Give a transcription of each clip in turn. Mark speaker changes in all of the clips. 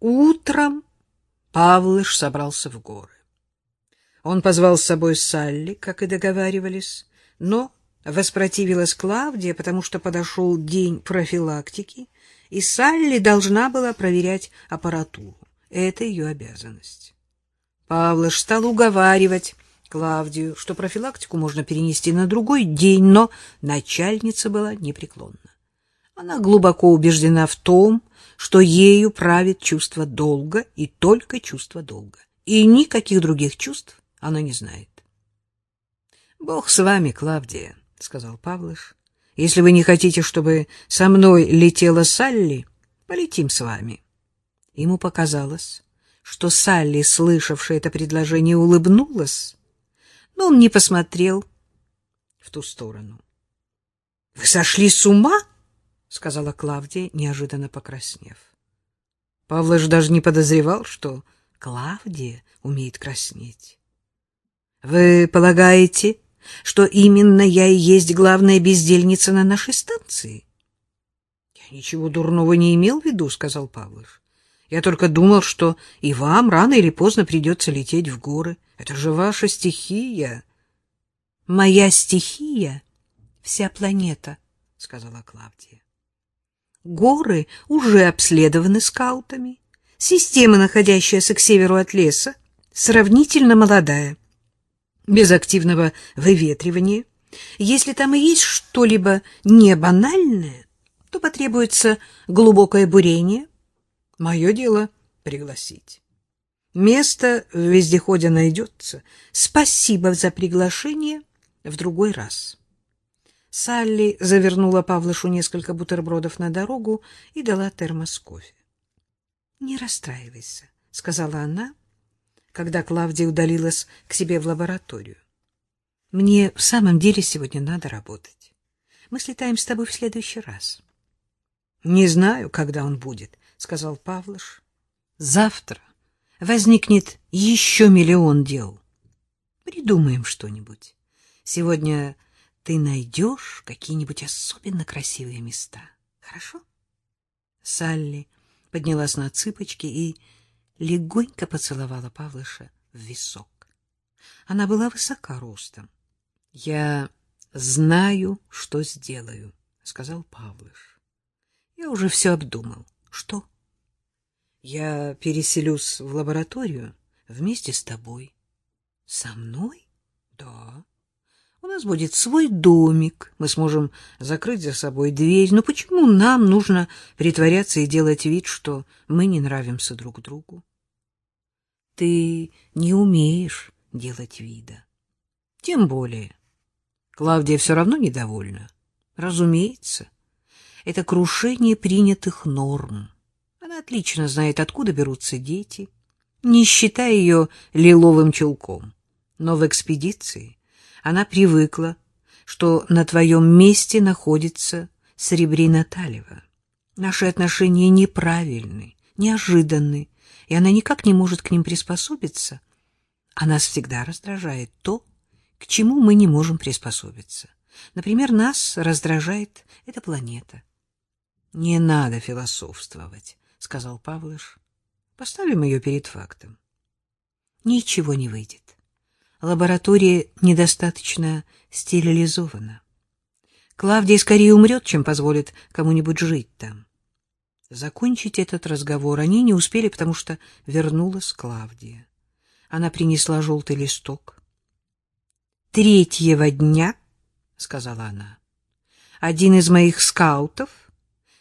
Speaker 1: Утром Павлыш собрался в горы. Он позвал с собой Салли, как и договаривались, но воспротивилась Клавдия, потому что подошел день профилактики, и Салли должна была проверять аппаратуру. Это ее обязанность. Павлыш стал уговаривать Клавдию, что профилактику можно перенести на другой день, но начальница была непреклонна. Она глубоко убеждена в том, что ею правит чувство долга и только чувство долга. И никаких других чувств она не знает. — Бог с вами, Клавдия, — сказал Павлыш. — Если вы не хотите, чтобы со мной летела Салли, полетим с вами. Ему показалось, что Салли, слышавшая это предложение, улыбнулась, но он не посмотрел в ту сторону. — Вы сошли с ума? —— сказала Клавдия, неожиданно покраснев. Павлыш даже не подозревал, что Клавдия умеет краснеть. — Вы полагаете, что именно я и есть главная бездельница на нашей станции? — Я ничего дурного не имел в виду, — сказал Павлыш. — Я только думал, что и вам рано или поздно придется лететь в горы. Это же ваша стихия. — Моя стихия — вся планета, — сказала Клавдия. Горы уже обследованы скаутами. Система, находящаяся к северу от леса, сравнительно молодая, без активного выветривания. Если там и есть что-либо не банальное, то потребуется глубокое бурение. Мое дело пригласить. Место в вездеходе найдется. Спасибо за приглашение в другой раз. Салли завернула Павлышу несколько бутербродов на дорогу и дала термос кофе. — Не расстраивайся, — сказала она, когда Клавдия удалилась к себе в лабораторию. — Мне в самом деле сегодня надо работать. Мы слетаем с тобой в следующий раз. — Не знаю, когда он будет, — сказал Павлыш. — Завтра возникнет еще миллион дел. Придумаем что-нибудь. Сегодня ты найдешь какие-нибудь особенно красивые места. Хорошо? Салли поднялась на цыпочки и легонько поцеловала Павлыша в висок. Она была высока ростом. — Я знаю, что сделаю, — сказал Павлыш. — Я уже все обдумал. — Что? — Я переселюсь в лабораторию вместе с тобой. — Со мной? — Да. У нас будет свой домик, мы сможем закрыть за собой дверь. Но почему нам нужно притворяться и делать вид, что мы не нравимся друг другу? Ты не умеешь делать вида. Тем более. Клавдия все равно недовольна. Разумеется. Это крушение принятых норм. Она отлично знает, откуда берутся дети, не считая ее лиловым чулком. Но в экспедиции она привыкла, что на твоем месте находится Серебрина Талева. Наши отношения неправильны, неожиданны, и она никак не может к ним приспособиться. А нас всегда раздражает то, к чему мы не можем приспособиться. Например, нас раздражает эта планета. — Не надо философствовать, — сказал Павлыш. — Поставим ее перед фактом. Ничего не выйдет лаборатория недостаточно стерилизована. Клавдия скорее умрет, чем позволит кому-нибудь жить там. Закончить этот разговор они не успели, потому что вернулась Клавдия. Она принесла желтый листок. «Третьего дня, — сказала она, — один из моих скаутов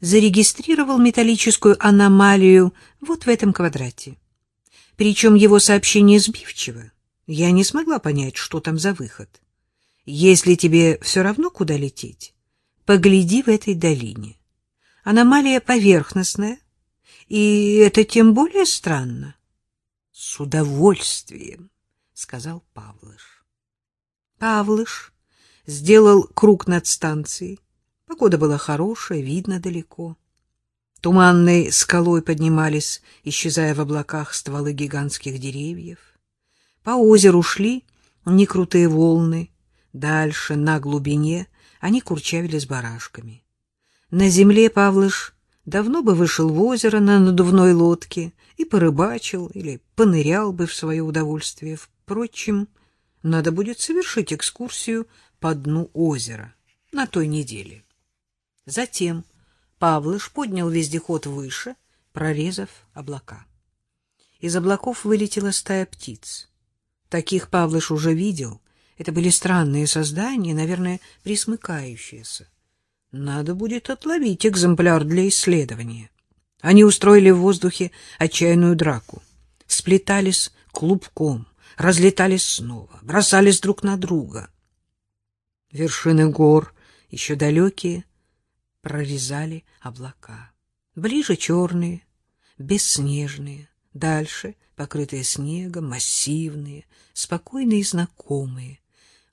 Speaker 1: зарегистрировал металлическую аномалию вот в этом квадрате. Причем его сообщение сбивчиво. Я не смогла понять, что там за выход. Если тебе все равно, куда лететь, погляди в этой долине. Аномалия поверхностная, и это тем более странно. — С удовольствием, — сказал Павлыш. Павлыш сделал круг над станцией. Погода была хорошая, видно далеко. Туманной скалой поднимались, исчезая в облаках, стволы гигантских деревьев. По озеру шли некрутые волны, дальше, на глубине, они курчавили с барашками. На земле Павлыш давно бы вышел в озеро на надувной лодке и порыбачил или понырял бы в свое удовольствие. Впрочем, надо будет совершить экскурсию по дну озера на той неделе. Затем Павлыш поднял вездеход выше, прорезав облака. Из облаков вылетела стая птиц. Таких Павлыш уже видел. Это были странные создания, наверное, присмыкающиеся. Надо будет отловить экземпляр для исследования. Они устроили в воздухе отчаянную драку. Сплетались клубком, разлетались снова, бросались друг на друга. Вершины гор, еще далекие, прорезали облака. Ближе черные, бесснежные, дальше покрытые снегом, массивные, спокойные и знакомые.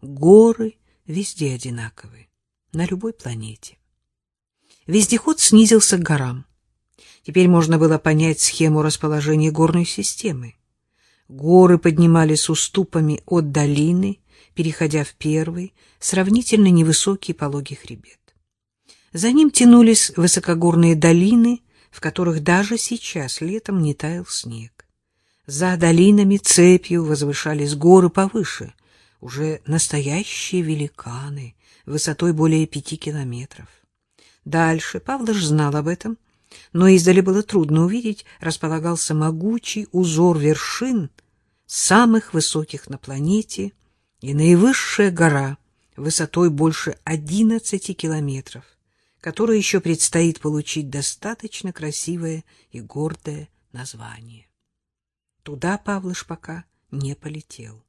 Speaker 1: Горы везде одинаковые, на любой планете. Вездеход снизился к горам. Теперь можно было понять схему расположения горной системы. Горы поднимались уступами от долины, переходя в первый, сравнительно невысокий пологий хребет. За ним тянулись высокогорные долины, в которых даже сейчас летом не таял снег. За долинами цепью возвышались горы повыше, уже настоящие великаны, высотой более пяти километров. Дальше, Павлович знал об этом, но издали было трудно увидеть, располагался могучий узор вершин, самых высоких на планете, и наивысшая гора высотой больше одиннадцати километров, которой еще предстоит получить достаточно красивое и гордое название. Туда Павлыш пока не полетел.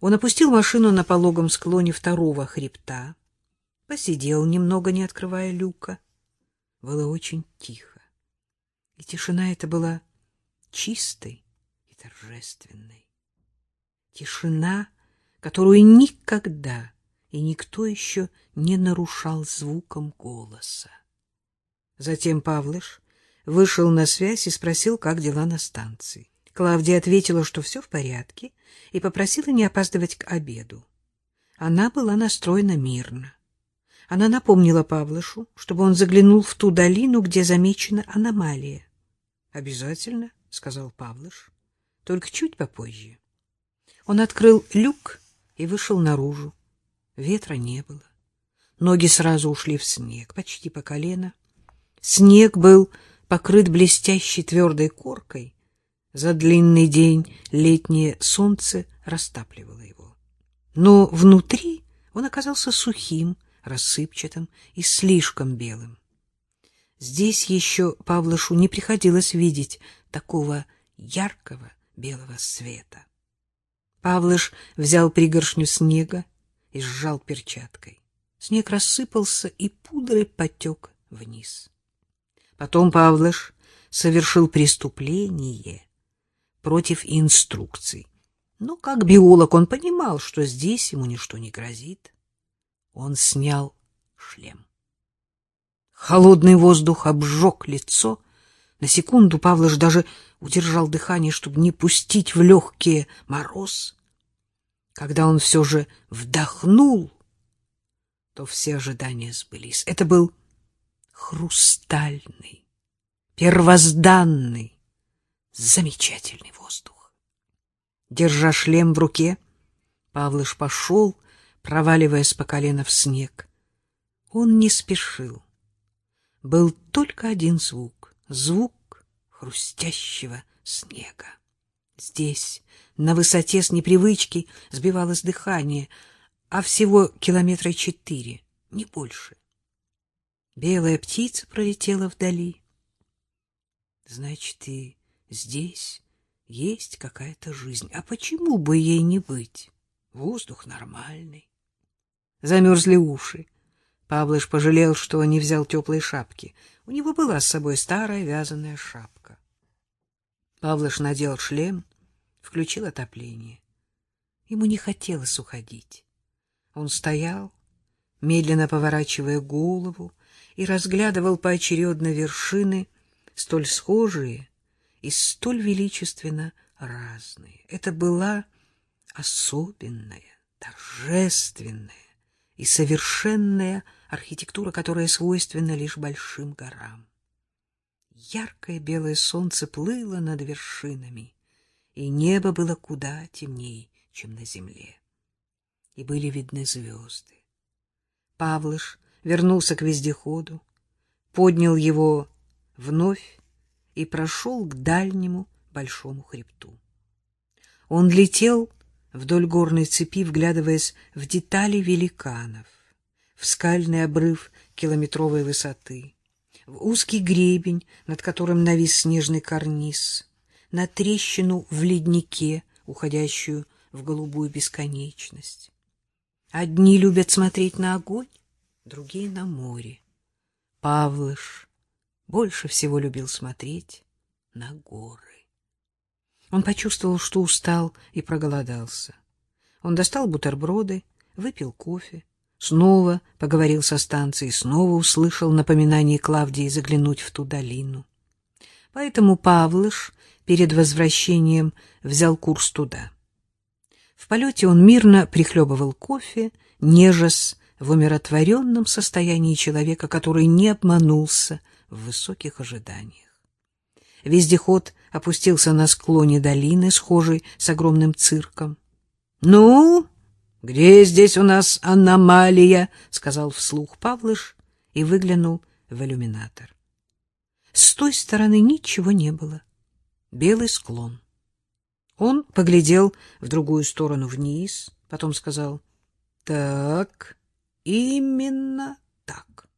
Speaker 1: Он опустил машину на пологом склоне второго хребта, посидел немного, не открывая люка. Было очень тихо. И тишина эта была чистой и торжественной. Тишина, которую никогда и никто еще не нарушал звуком голоса. Затем Павлыш вышел на связь и спросил, как дела на станции. Клавдия ответила, что все в порядке, и попросила не опаздывать к обеду. Она была настроена мирно. Она напомнила Павлышу, чтобы он заглянул в ту долину, где замечена аномалия. — Обязательно, — сказал Павлыш, — только чуть попозже. Он открыл люк и вышел наружу. Ветра не было. Ноги сразу ушли в снег, почти по колено. Снег был покрыт блестящей твердой коркой. За длинный день летнее солнце растапливало его. Но внутри он оказался сухим, рассыпчатым и слишком белым. Здесь еще Павлышу не приходилось видеть такого яркого белого света. Павлыш взял пригоршню снега и сжал перчаткой. Снег рассыпался и пудрой потек вниз. Потом Павлыш совершил преступление против инструкций. Но как биолог он понимал, что здесь ему ничто не грозит. Он снял шлем. Холодный воздух обжег лицо. На секунду Павлыш даже удержал дыхание, чтобы не пустить в легкие мороз. Когда он все же вдохнул, то все ожидания сбылись. Это был хрустальный, первозданный, замечательный воздух. Держа шлем в руке, Павлыш пошел проваливаясь по колено в снег. Он не спешил. Был только один звук — звук хрустящего снега. Здесь, на высоте с непривычки, сбивалось дыхание, а всего километра четыре, не больше. Белая птица пролетела вдали. Значит, и здесь есть какая-то жизнь. А почему бы ей не быть? Воздух нормальный замерзли уши. Павлыш пожалел, что не взял теплой шапки. У него была с собой старая вязаная шапка. Павлыш надел шлем, включил отопление. Ему не хотелось уходить. Он стоял, медленно поворачивая голову, и разглядывал поочередно вершины, столь схожие и столь величественно разные. Это была особенная, торжественная, и совершенная архитектура, которая свойственна лишь большим горам. яркое белое солнце плыло над вершинами, и небо было куда темнее, чем на земле. И были видны звезды. Павлыш вернулся к вездеходу, поднял его вновь и прошел к дальнему большому хребту. Он летел вдоль горной цепи, вглядываясь в детали великанов, в скальный обрыв километровой высоты, в узкий гребень, над которым навис снежный карниз, на трещину в леднике, уходящую в голубую бесконечность. Одни любят смотреть на огонь, другие — на море. Павлыш больше всего любил смотреть на горы. Он почувствовал, что устал и проголодался. Он достал бутерброды, выпил кофе, снова поговорил со станцией, снова услышал напоминание Клавдии заглянуть в ту долину. Поэтому Павлыш перед возвращением взял курс туда. В полете он мирно прихлебывал кофе, нежась в умиротворенном состоянии человека, который не обманулся в высоких ожиданиях. Вездеход опустился на склоне долины, схожей с огромным цирком. — Ну, где здесь у нас аномалия? — сказал вслух Павлыш и выглянул в иллюминатор. С той стороны ничего не было. Белый склон. Он поглядел в другую сторону вниз, потом сказал — Так, именно так.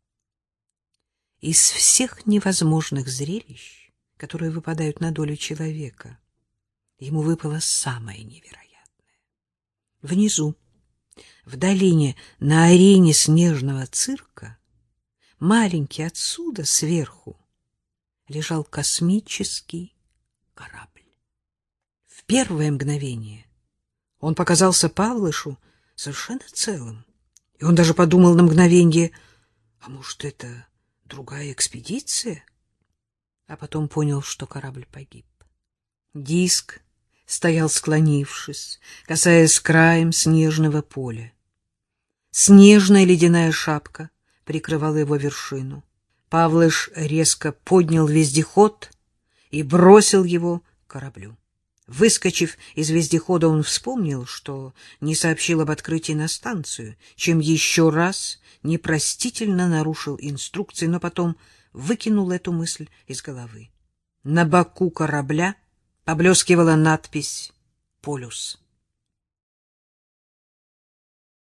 Speaker 1: Из всех невозможных зрелищ которые выпадают на долю человека. Ему выпало самое невероятное. Внизу, в долине, на арене снежного цирка, маленький отсюда, сверху, лежал космический корабль. В первое мгновение он показался Павлышу совершенно целым, и он даже подумал на мгновение, а может, это другая экспедиция? а потом понял, что корабль погиб. Диск стоял склонившись, касаясь краем снежного поля. Снежная ледяная шапка прикрывала его вершину. Павлыш резко поднял вездеход и бросил его к кораблю. Выскочив из вездехода, он вспомнил, что не сообщил об открытии на станцию, чем еще раз непростительно нарушил инструкции, но потом выкинул эту мысль из головы. На боку корабля поблескивала надпись «Полюс».